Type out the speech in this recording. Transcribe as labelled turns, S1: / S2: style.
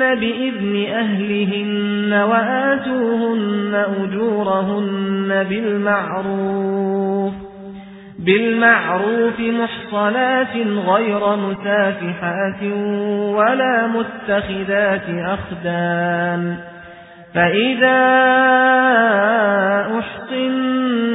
S1: بإذن أهلهن وآتوهن أجورهن بالمعروف بالمعروف محصنات غير مسافحات ولا متخذات أخدان فإذا أحصن